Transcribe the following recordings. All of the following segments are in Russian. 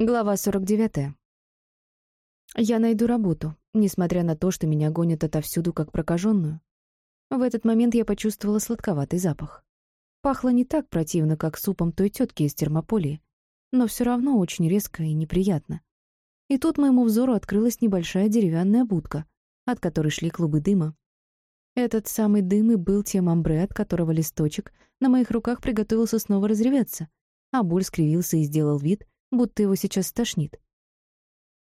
Глава 49. Я найду работу, несмотря на то, что меня гонят отовсюду как прокаженную. В этот момент я почувствовала сладковатый запах. Пахло не так противно, как супом той тетки из термополии, но все равно очень резко и неприятно. И тут моему взору открылась небольшая деревянная будка, от которой шли клубы дыма. Этот самый дым и был тем амбре, от которого листочек на моих руках приготовился снова разреветься, а Буль скривился и сделал вид, будто его сейчас стошнит.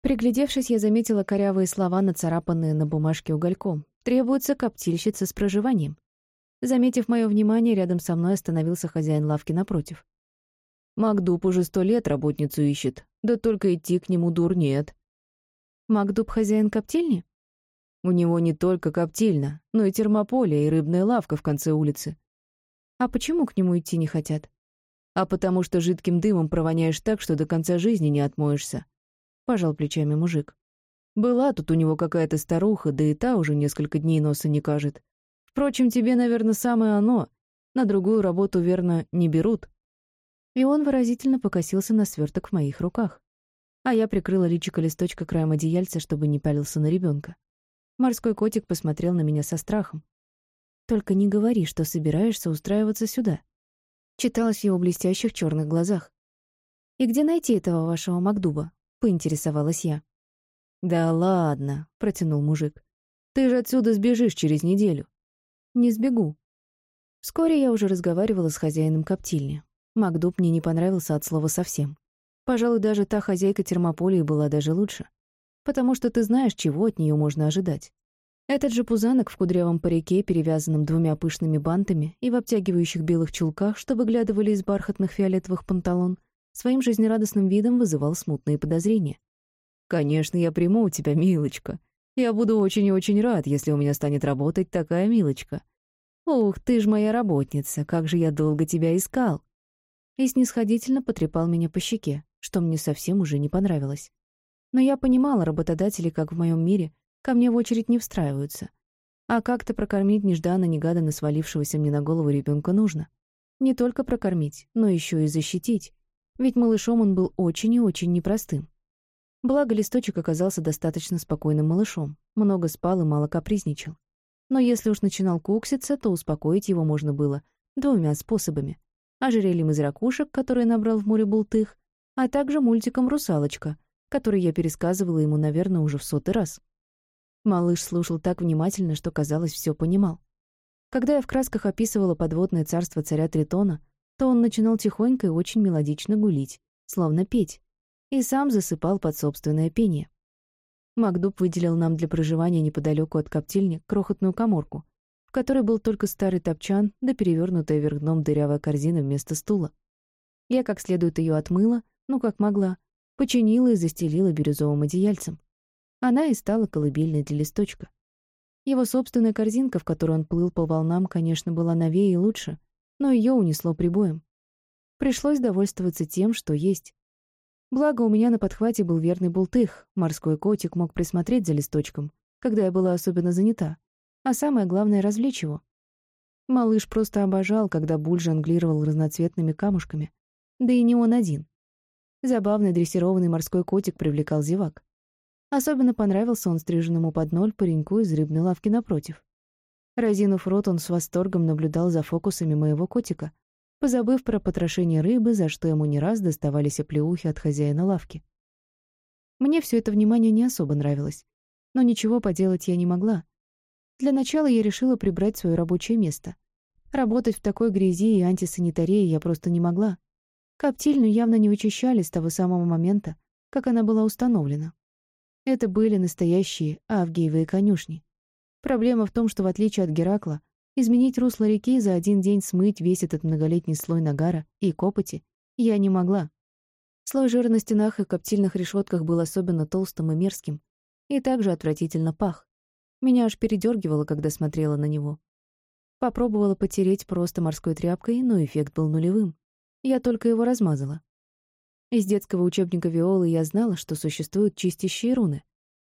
Приглядевшись, я заметила корявые слова, нацарапанные на бумажке угольком. «Требуется коптильщица с проживанием». Заметив мое внимание, рядом со мной остановился хозяин лавки напротив. «Макдуб уже сто лет работницу ищет, да только идти к нему дур нет». «Макдуб хозяин коптильни?» «У него не только коптильня, но и термополе, и рыбная лавка в конце улицы». «А почему к нему идти не хотят?» А потому что жидким дымом провоняешь так, что до конца жизни не отмоешься», — пожал плечами мужик. «Была тут у него какая-то старуха, да и та уже несколько дней носа не кажет. Впрочем, тебе, наверное, самое оно. На другую работу, верно, не берут». И он выразительно покосился на сверток в моих руках. А я прикрыла личико листочка краем одеяльца, чтобы не пялился на ребенка. Морской котик посмотрел на меня со страхом. «Только не говори, что собираешься устраиваться сюда», читалось в его блестящих черных глазах. «И где найти этого вашего Макдуба?» — поинтересовалась я. «Да ладно», — протянул мужик. «Ты же отсюда сбежишь через неделю». «Не сбегу». Вскоре я уже разговаривала с хозяином коптильни. Макдуб мне не понравился от слова совсем. Пожалуй, даже та хозяйка термополии была даже лучше. Потому что ты знаешь, чего от нее можно ожидать. Этот же пузанок в кудрявом парике, перевязанном двумя пышными бантами и в обтягивающих белых чулках, что выглядывали из бархатных фиолетовых панталон, своим жизнерадостным видом вызывал смутные подозрения. «Конечно, я приму у тебя, милочка. Я буду очень и очень рад, если у меня станет работать такая милочка. Ух, ты ж моя работница, как же я долго тебя искал!» И снисходительно потрепал меня по щеке, что мне совсем уже не понравилось. Но я понимала работодателей, как в моем мире — ко мне в очередь не встраиваются. А как-то прокормить нежданно-негаданно свалившегося мне на голову ребенка нужно. Не только прокормить, но еще и защитить. Ведь малышом он был очень и очень непростым. Благо, листочек оказался достаточно спокойным малышом, много спал и мало капризничал. Но если уж начинал кукситься, то успокоить его можно было двумя способами. Ожерельем из ракушек, который набрал в море бултых, а также мультиком «Русалочка», который я пересказывала ему, наверное, уже в сотый раз. Малыш слушал так внимательно, что, казалось, все понимал. Когда я в красках описывала подводное царство царя Тритона, то он начинал тихонько и очень мелодично гулить, словно петь, и сам засыпал под собственное пение. Макдуб выделил нам для проживания неподалеку от коптильни крохотную коморку, в которой был только старый топчан да перевернутая вверх дном дырявая корзина вместо стула. Я как следует ее отмыла, ну как могла, починила и застелила бирюзовым одеяльцем. Она и стала колыбельной для листочка. Его собственная корзинка, в которой он плыл по волнам, конечно, была новее и лучше, но ее унесло прибоем. Пришлось довольствоваться тем, что есть. Благо, у меня на подхвате был верный бултых, морской котик мог присмотреть за листочком, когда я была особенно занята, а самое главное — развлечь его. Малыш просто обожал, когда Буль жонглировал разноцветными камушками. Да и не он один. Забавный дрессированный морской котик привлекал зевак. Особенно понравился он стриженному под ноль пареньку из рыбной лавки напротив. Разинув рот, он с восторгом наблюдал за фокусами моего котика, позабыв про потрошение рыбы, за что ему не раз доставались оплеухи от хозяина лавки. Мне все это внимание не особо нравилось, но ничего поделать я не могла. Для начала я решила прибрать свое рабочее место. Работать в такой грязи и антисанитарии я просто не могла. Коптильню явно не вычищали с того самого момента, как она была установлена. Это были настоящие авгиевые конюшни. Проблема в том, что в отличие от Геракла, изменить русло реки за один день смыть весь этот многолетний слой нагара и копоти я не могла. Слой жира на стенах и коптильных решетках был особенно толстым и мерзким, и также отвратительно пах. Меня аж передергивало, когда смотрела на него. Попробовала потереть просто морской тряпкой, но эффект был нулевым. Я только его размазала. Из детского учебника Виолы я знала, что существуют чистящие руны,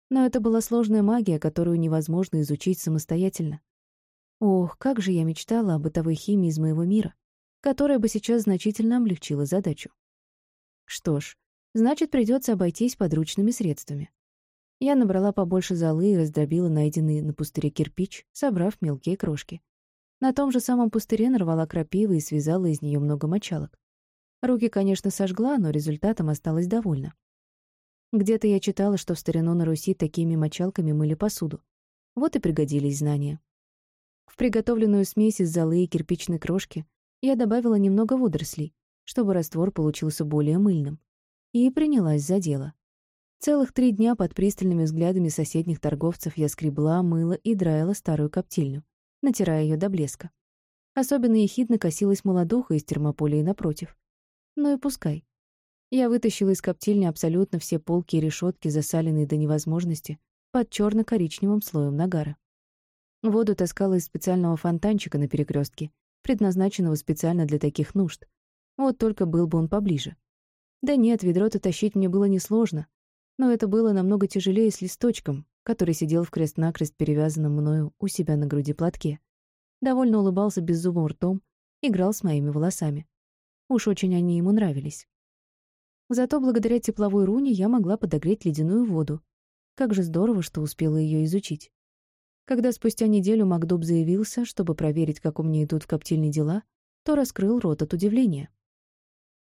но это была сложная магия, которую невозможно изучить самостоятельно. Ох, как же я мечтала о бытовой химии из моего мира, которая бы сейчас значительно облегчила задачу. Что ж, Значит, придется обойтись подручными средствами. Я набрала побольше золы и раздробила найденный на пустыре кирпич, собрав мелкие крошки. На том же самом пустыре нарвала крапивы и связала из нее много мочалок. Руки, конечно, сожгла, но результатом осталась довольна. Где-то я читала, что в старину на Руси такими мочалками мыли посуду. Вот и пригодились знания. В приготовленную смесь из золы и кирпичной крошки я добавила немного водорослей, чтобы раствор получился более мыльным. И принялась за дело. Целых три дня под пристальными взглядами соседних торговцев я скребла, мыла и драила старую коптильню, натирая ее до блеска. Особенно ехидно косилась молодуха из термополии напротив. Ну и пускай. Я вытащила из коптильни абсолютно все полки и решетки, засаленные до невозможности, под черно коричневым слоем нагара. Воду таскала из специального фонтанчика на перекрестке, предназначенного специально для таких нужд. Вот только был бы он поближе. Да нет, ведро-то тащить мне было несложно, но это было намного тяжелее с листочком, который сидел в крест-накрест перевязанном мною у себя на груди платке. Довольно улыбался беззубым ртом, играл с моими волосами. Уж очень они ему нравились. Зато благодаря тепловой руне я могла подогреть ледяную воду. Как же здорово, что успела ее изучить. Когда спустя неделю Макдуб заявился, чтобы проверить, как у меня идут в коптильне дела, то раскрыл рот от удивления.